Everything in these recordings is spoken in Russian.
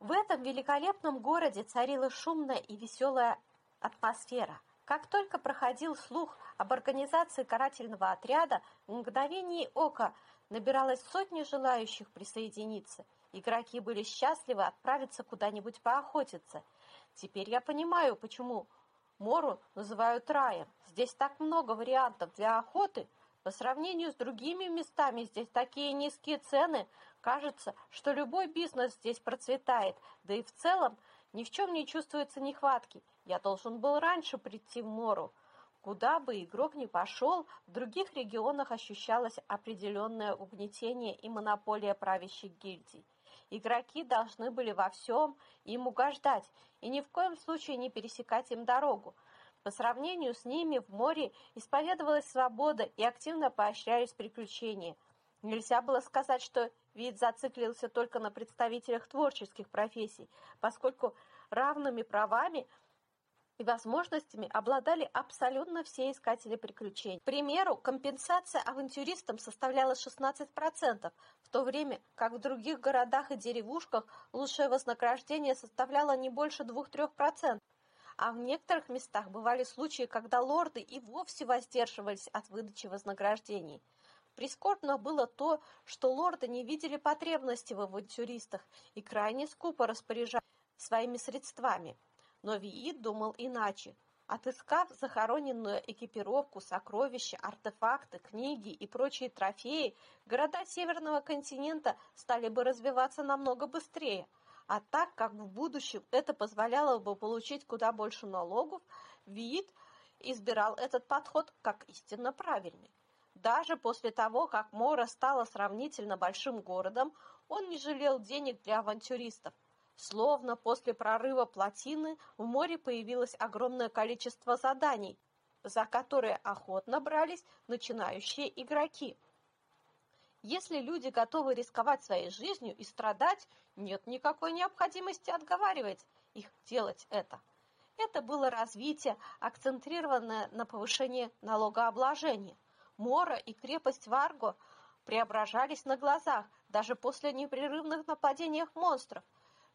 В этом великолепном городе царила шумная и веселая атмосфера. Как только проходил слух об организации карательного отряда, в мгновение ока набиралось сотни желающих присоединиться. Игроки были счастливы отправиться куда-нибудь поохотиться. Теперь я понимаю, почему Мору называют раем. Здесь так много вариантов для охоты. По сравнению с другими местами здесь такие низкие цены. Кажется, что любой бизнес здесь процветает. Да и в целом ни в чем не чувствуется нехватки. Я должен был раньше прийти в Мору. Куда бы игрок ни пошел, в других регионах ощущалось определенное угнетение и монополия правящих гильдий. Игроки должны были во всем им угождать и ни в коем случае не пересекать им дорогу. По сравнению с ними в море исповедовалась свобода и активно поощрялись приключения. Нельзя было сказать, что вид зациклился только на представителях творческих профессий, поскольку равными правами – и возможностями обладали абсолютно все искатели приключений. К примеру, компенсация авантюристам составляла 16%, в то время как в других городах и деревушках лучшее вознаграждение составляло не больше 2-3%. А в некоторых местах бывали случаи, когда лорды и вовсе воздерживались от выдачи вознаграждений. Прискорбно было то, что лорды не видели потребности в авантюристах и крайне скупо распоряжались своими средствами. Но Виит думал иначе. Отыскав захороненную экипировку, сокровища, артефакты, книги и прочие трофеи, города Северного континента стали бы развиваться намного быстрее. А так как в будущем это позволяло бы получить куда больше налогов, Виит избирал этот подход как истинно правильный. Даже после того, как Мора стала сравнительно большим городом, он не жалел денег для авантюристов. Словно после прорыва плотины в море появилось огромное количество заданий, за которые охотно брались начинающие игроки. Если люди готовы рисковать своей жизнью и страдать, нет никакой необходимости отговаривать их делать это. Это было развитие, акцентрированное на повышении налогообложения. Мора и крепость Варго преображались на глазах, даже после непрерывных нападений монстров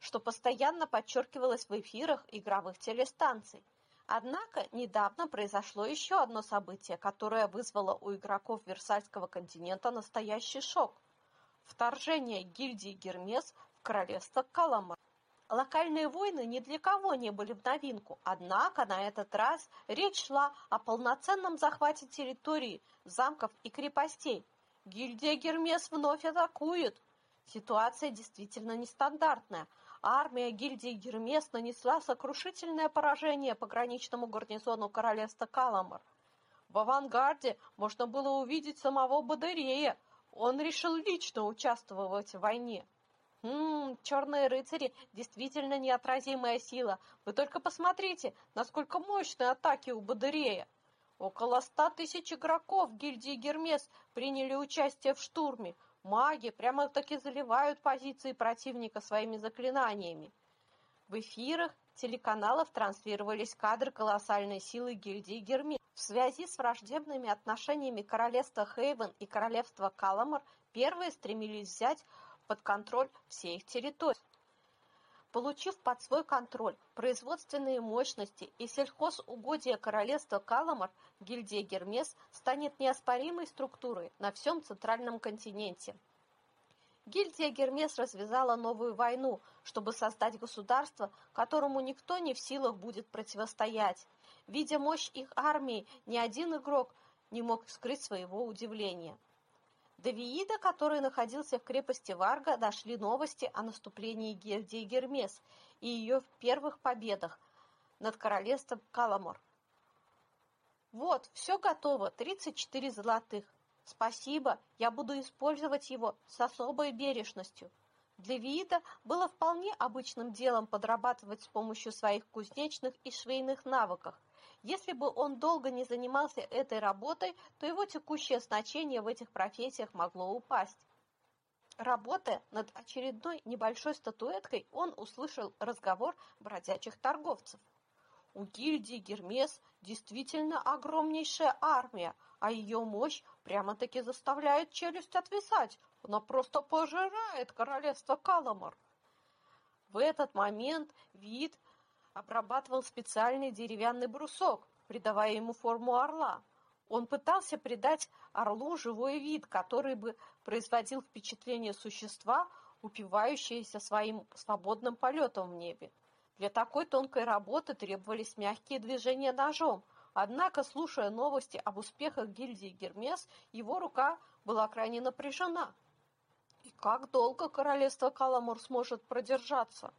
что постоянно подчеркивалось в эфирах игровых телестанций. Однако недавно произошло еще одно событие, которое вызвало у игроков Версальского континента настоящий шок. Вторжение гильдии Гермес в королевство Каламар. Локальные войны ни для кого не были в новинку, однако на этот раз речь шла о полноценном захвате территории, замков и крепостей. Гильдия Гермес вновь атакует. Ситуация действительно нестандартная. Армия гильдии Гермес нанесла сокрушительное поражение пограничному гарнизону королевства Каламар. В авангарде можно было увидеть самого Бадырея. Он решил лично участвовать в войне. Ммм, черные рыцари действительно неотразимая сила. Вы только посмотрите, насколько мощные атаки у Бадырея. Около ста тысяч игроков гильдии Гермес приняли участие в штурме. Маги прямо-таки заливают позиции противника своими заклинаниями. В эфирах телеканалов транслировались кадры колоссальной силы гильдии Герми. В связи с враждебными отношениями королевства Хейвен и королевства Каламар первые стремились взять под контроль все их территории. Получив под свой контроль производственные мощности и сельхозугодия королевства Каламар, гильдия Гермес станет неоспоримой структурой на всем центральном континенте. Гильдия Гермес развязала новую войну, чтобы создать государство, которому никто не в силах будет противостоять. Видя мощь их армии, ни один игрок не мог скрыть своего удивления. До Виида, который находился в крепости Варга, дошли новости о наступлении гильдии Гермес и ее первых победах над королевством Каламор. Вот, все готово, 34 золотых. Спасибо, я буду использовать его с особой бережностью. Для Виида было вполне обычным делом подрабатывать с помощью своих кузнечных и швейных навыков – если бы он долго не занимался этой работой, то его текущее значение в этих профессиях могло упасть. Работая над очередной небольшой статуэткой, он услышал разговор бродячих торговцев. У гильдии Гермес действительно огромнейшая армия, а ее мощь прямо-таки заставляет челюсть отвисать. Она просто пожирает королевство Каламар. В этот момент вид обрабатывал специальный деревянный брусок, придавая ему форму орла. Он пытался придать орлу живой вид, который бы производил впечатление существа, упивающееся своим свободным полетом в небе. Для такой тонкой работы требовались мягкие движения ножом, однако, слушая новости об успехах гильдии Гермес, его рука была крайне напряжена. И как долго королевство Каламур сможет продержаться?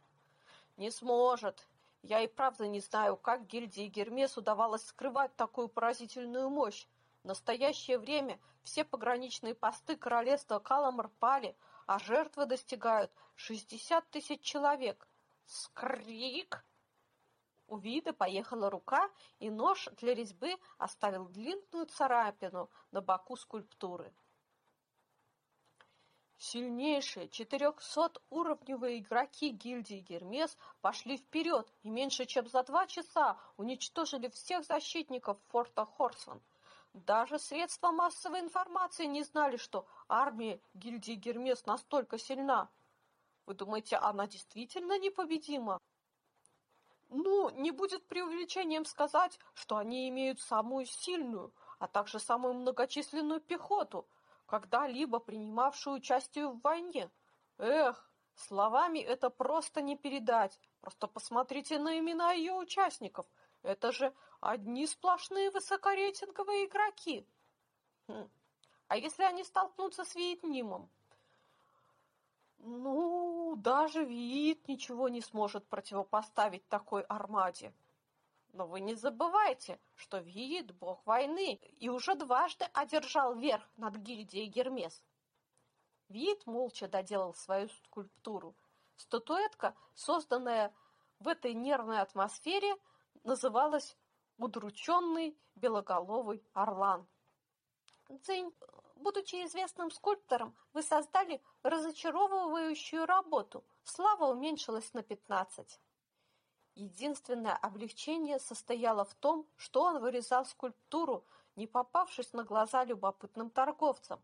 Не сможет. Я и правда не знаю, как гильдии Гермес удавалось скрывать такую поразительную мощь. В настоящее время все пограничные посты королевства Каламар пали, а жертвы достигают 60 тысяч человек. Скрик! У вида поехала рука, и нож для резьбы оставил длинную царапину на боку скульптуры. Сильнейшие 400-уровневые игроки гильдии Гермес пошли вперед и меньше чем за два часа уничтожили всех защитников форта Хорсон. Даже средства массовой информации не знали, что армия гильдии Гермес настолько сильна. Вы думаете, она действительно непобедима? Ну, не будет преувеличением сказать, что они имеют самую сильную, а также самую многочисленную пехоту – когда-либо принимавшую участие в войне. Эх, словами это просто не передать. Просто посмотрите на имена ее участников. Это же одни сплошные высокорейтинговые игроки. Хм. А если они столкнутся с Виетнимом? Ну, даже Виит ничего не сможет противопоставить такой армаде. Но вы не забывайте, что Виит – бог войны и уже дважды одержал верх над гильдией Гермес. Виит молча доделал свою скульптуру. Статуэтка, созданная в этой нервной атмосфере, называлась «Удрученный белоголовый орлан». Цинь, будучи известным скульптором, вы создали разочаровывающую работу. Слава уменьшилась на пятнадцать. Единственное облегчение состояло в том, что он вырезал скульптуру, не попавшись на глаза любопытным торговцам.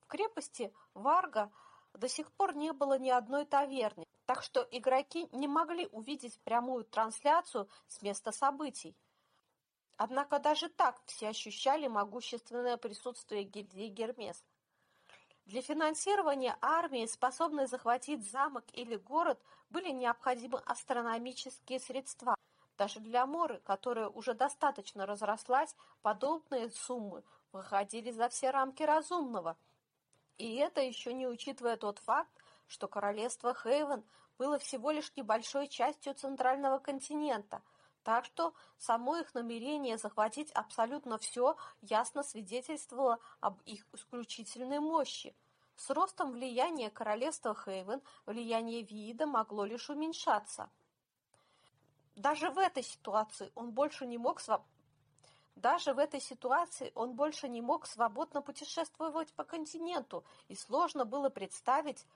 В крепости Варга до сих пор не было ни одной таверны, так что игроки не могли увидеть прямую трансляцию с места событий. Однако даже так все ощущали могущественное присутствие гильдии Гермес. Для финансирования армии, способной захватить замок или город, были необходимы астрономические средства. Даже для Моры, которая уже достаточно разрослась, подобные суммы выходили за все рамки разумного. И это еще не учитывая тот факт, что королевство Хейвен было всего лишь небольшой частью центрального континента, так что само их намерение захватить абсолютно все ясно свидетельствовало об их исключительной мощи. С ростом влияния королевства Хейвен влияние Виида могло лишь уменьшаться. Даже в этой ситуации он больше не мог своб... Даже в этой ситуации он больше не мог свободно путешествовать по континенту, и сложно было представить,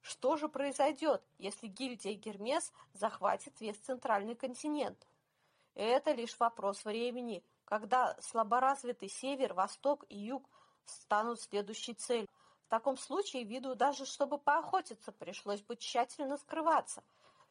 что же произойдет, если гильдия Гермес захватит весь центральный континент. Это лишь вопрос времени, когда слаборазвитый север, восток и юг станут следующей целью. В таком случае виду даже чтобы поохотиться пришлось бы тщательно скрываться.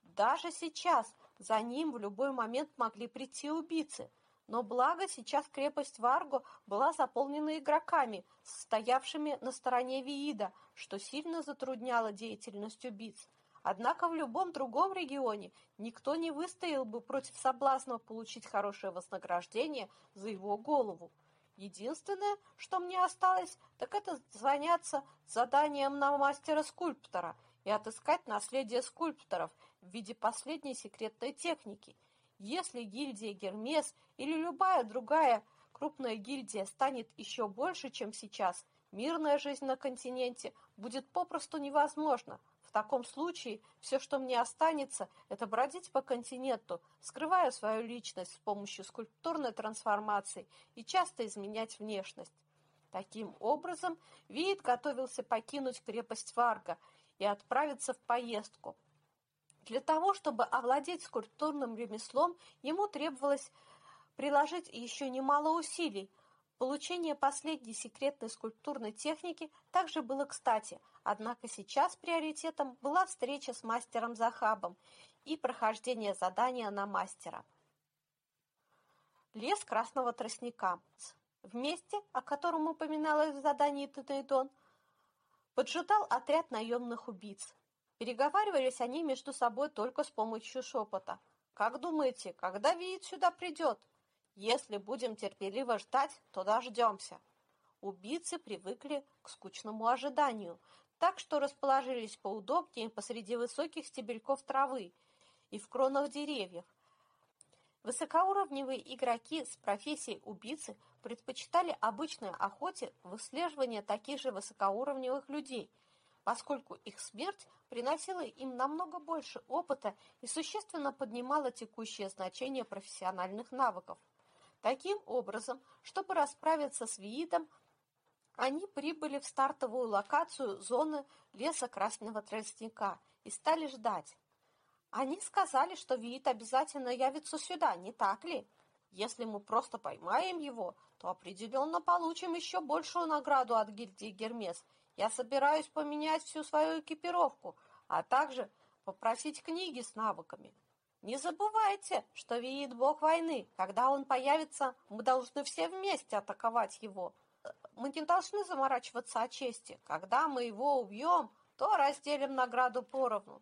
Даже сейчас за ним в любой момент могли прийти убийцы. Но благо сейчас крепость Варго была заполнена игроками, стоявшими на стороне Виида, что сильно затрудняло деятельность убийц. Однако в любом другом регионе никто не выстоял бы против соблазна получить хорошее вознаграждение за его голову. Единственное, что мне осталось, так это заняться заданием на мастера-скульптора и отыскать наследие скульпторов в виде последней секретной техники. Если гильдия Гермес или любая другая крупная гильдия станет еще больше, чем сейчас, мирная жизнь на континенте будет попросту невозможна – таком случае все, что мне останется, это бродить по континенту, скрывая свою личность с помощью скульптурной трансформации и часто изменять внешность. Таким образом, Виит готовился покинуть крепость Варга и отправиться в поездку. Для того, чтобы овладеть скульптурным ремеслом, ему требовалось приложить еще немало усилий. Получение последней секретной скульптурной техники также было кстати – Однако сейчас приоритетом была встреча с мастером Захабом и прохождение задания на мастера. Лес красного тростника. В месте, о котором упоминалось в задании Тенейдон, поджидал отряд наемных убийц. Переговаривались они между собой только с помощью шепота. «Как думаете, когда Виит сюда придет? Если будем терпеливо ждать, то дождемся». Убийцы привыкли к скучному ожиданию, так что расположились поудобнее посреди высоких стебельков травы и в кронах деревьев. Высокоуровневые игроки с профессией убийцы предпочитали обычной охоте выслеживание таких же высокоуровневых людей, поскольку их смерть приносила им намного больше опыта и существенно поднимала текущее значение профессиональных навыков. Таким образом, чтобы расправиться с Виитом, они прибыли в стартовую локацию зоны леса Красного Тростника и стали ждать. Они сказали, что Виит обязательно явится сюда, не так ли? Если мы просто поймаем его, то определенно получим еще большую награду от гильдии Гермес. Я собираюсь поменять всю свою экипировку, а также попросить книги с навыками. Не забывайте, что Виит бог войны. Когда он появится, мы должны все вместе атаковать его. Мы не должны заморачиваться о чести. Когда мы его убьем, то разделим награду поровну.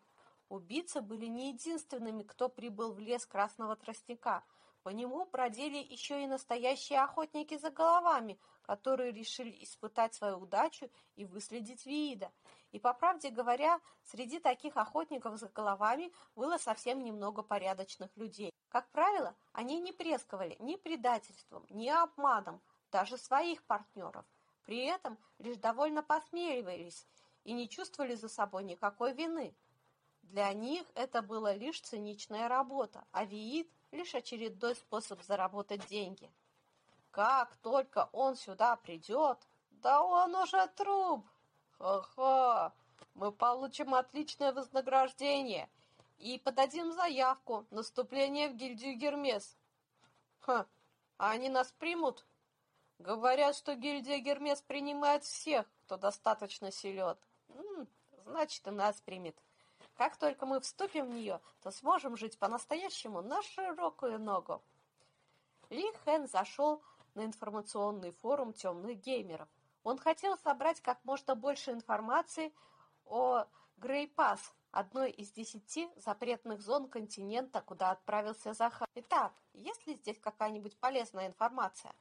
Убийцы были не единственными, кто прибыл в лес Красного Тростника. По нему бродили еще и настоящие охотники за головами, которые решили испытать свою удачу и выследить Виида. И, по правде говоря, среди таких охотников за головами было совсем немного порядочных людей. Как правило, они не пресковали ни предательством, ни обманом, даже своих партнеров. При этом лишь довольно посмеивались и не чувствовали за собой никакой вины. Для них это была лишь циничная работа, а Виит – лишь очередной способ заработать деньги. Как только он сюда придет, да он уже труп. Ха-ха, мы получим отличное вознаграждение и подадим заявку на вступление в гильдию Гермес. Ха, а они нас примут? Говорят, что гильдия Гермес принимает всех, кто достаточно силен. Значит, и нас примет. Как только мы вступим в нее, то сможем жить по-настоящему на широкую ногу. Ли Хэн зашел на информационный форум темных геймеров. Он хотел собрать как можно больше информации о Грейпас, одной из десяти запретных зон континента, куда отправился Захар. Итак, есть ли здесь какая-нибудь полезная информация?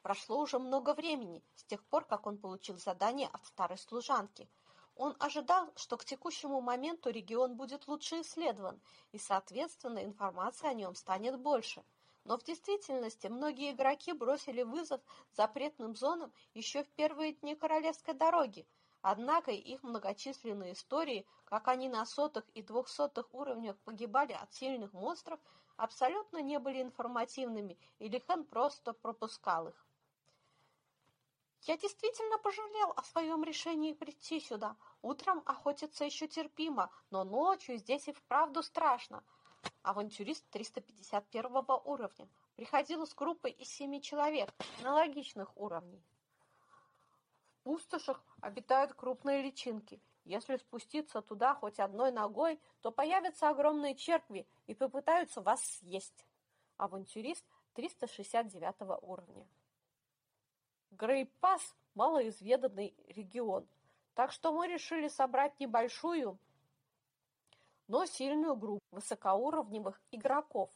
Прошло уже много времени с тех пор, как он получил задание от старой служанки – он ожидал, что к текущему моменту регион будет лучше исследован, и, соответственно, информация о нем станет больше. Но в действительности многие игроки бросили вызов запретным зонам еще в первые дни Королевской дороги, однако их многочисленные истории, как они на сотых и двухсотых уровнях погибали от сильных монстров, абсолютно не были информативными, и Лихан просто пропускал их. Я действительно пожалел о своем решении прийти сюда. Утром охотиться еще терпимо, но ночью здесь и вправду страшно. Авантюрист 351 уровня. Приходил с группой из семи человек, аналогичных уровней. В пустошах обитают крупные личинки. Если спуститься туда хоть одной ногой, то появятся огромные черви и попытаются вас съесть. Авантюрист 369 уровня. Грейпас – малоизведанный регион, так что мы решили собрать небольшую, но сильную группу высокоуровневых игроков.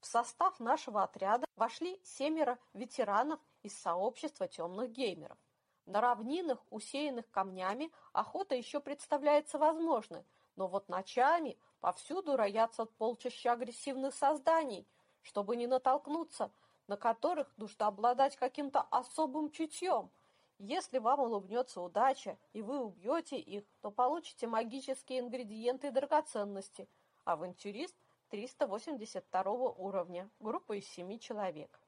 В состав нашего отряда вошли семеро ветеранов из сообщества темных геймеров. На равнинах, усеянных камнями, охота еще представляется возможной, но вот ночами повсюду роятся полчища агрессивных созданий, чтобы не натолкнуться – на которых нужно обладать каким-то особым чутьем. Если вам улыбнется удача, и вы убьете их, то получите магические ингредиенты и драгоценности. Авантюрист 382 уровня, группа из 7 человек.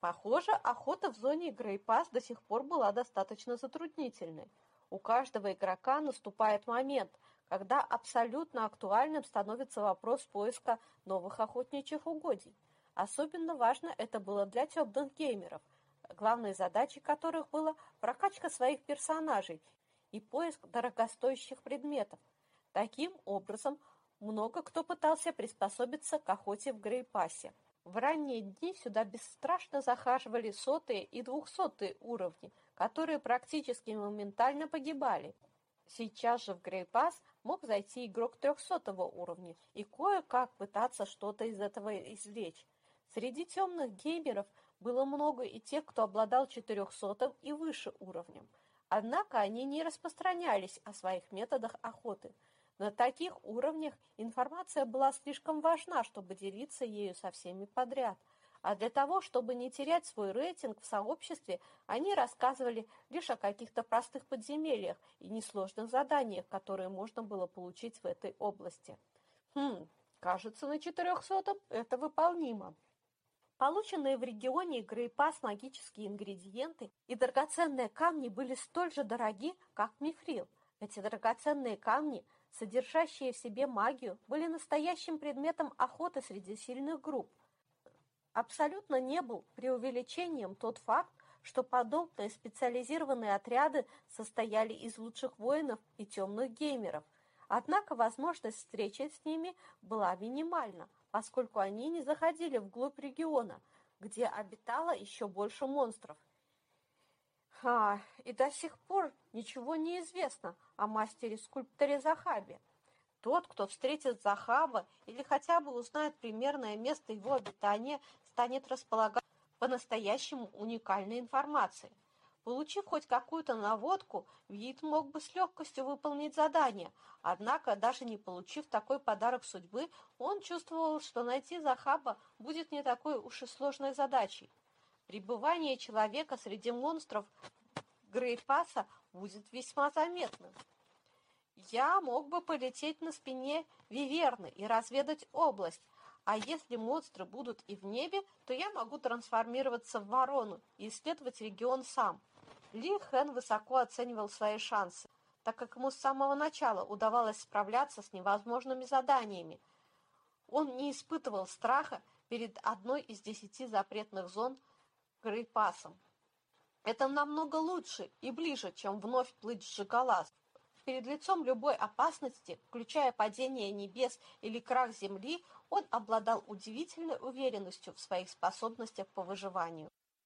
Похоже, охота в зоне Грейпас до сих пор была достаточно затруднительной. У каждого игрока наступает момент, когда абсолютно актуальным становится вопрос поиска новых охотничьих угодий. Особенно важно это было для темных геймеров, главной задачей которых была прокачка своих персонажей и поиск дорогостоящих предметов. Таким образом, много кто пытался приспособиться к охоте в Грейпасе. В ранние дни сюда бесстрашно захаживали сотые и двухсотые уровни, которые практически моментально погибали. Сейчас же в Грейпас мог зайти игрок трехсотого уровня и кое-как пытаться что-то из этого извлечь. Среди темных геймеров было много и тех, кто обладал четырехсотым и выше уровнем. Однако они не распространялись о своих методах охоты. На таких уровнях информация была слишком важна, чтобы делиться ею со всеми подряд. А для того, чтобы не терять свой рейтинг в сообществе, они рассказывали лишь о каких-то простых подземельях и несложных заданиях, которые можно было получить в этой области. Хм, кажется, на четырехсотом это выполнимо. Полученные в регионе Грейпас магические ингредиенты и драгоценные камни были столь же дороги, как мифрил. Эти драгоценные камни, содержащие в себе магию, были настоящим предметом охоты среди сильных групп. Абсолютно не был преувеличением тот факт, что подобные специализированные отряды состояли из лучших воинов и темных геймеров. Однако возможность встречи с ними была минимальна, поскольку они не заходили вглубь региона, где обитало еще больше монстров. А, и до сих пор ничего не известно о мастере-скульпторе Захабе. Тот, кто встретит Захаба или хотя бы узнает примерное место его обитания, станет располагать по-настоящему уникальной информацией. Получив хоть какую-то наводку, Вид мог бы с легкостью выполнить задание, однако, даже не получив такой подарок судьбы, он чувствовал, что найти Захаба будет не такой уж и сложной задачей. Пребывание человека среди монстров Грейпаса будет весьма заметным. Я мог бы полететь на спине Виверны и разведать область, а если монстры будут и в небе, то я могу трансформироваться в ворону и исследовать регион сам. Ли Хэн высоко оценивал свои шансы, так как ему с самого начала удавалось справляться с невозможными заданиями. Он не испытывал страха перед одной из десяти запретных зон Грейпасом. Это намного лучше и ближе, чем вновь плыть в Жигалас. Перед лицом любой опасности, включая падение небес или крах земли, он обладал удивительной уверенностью в своих способностях по выживанию.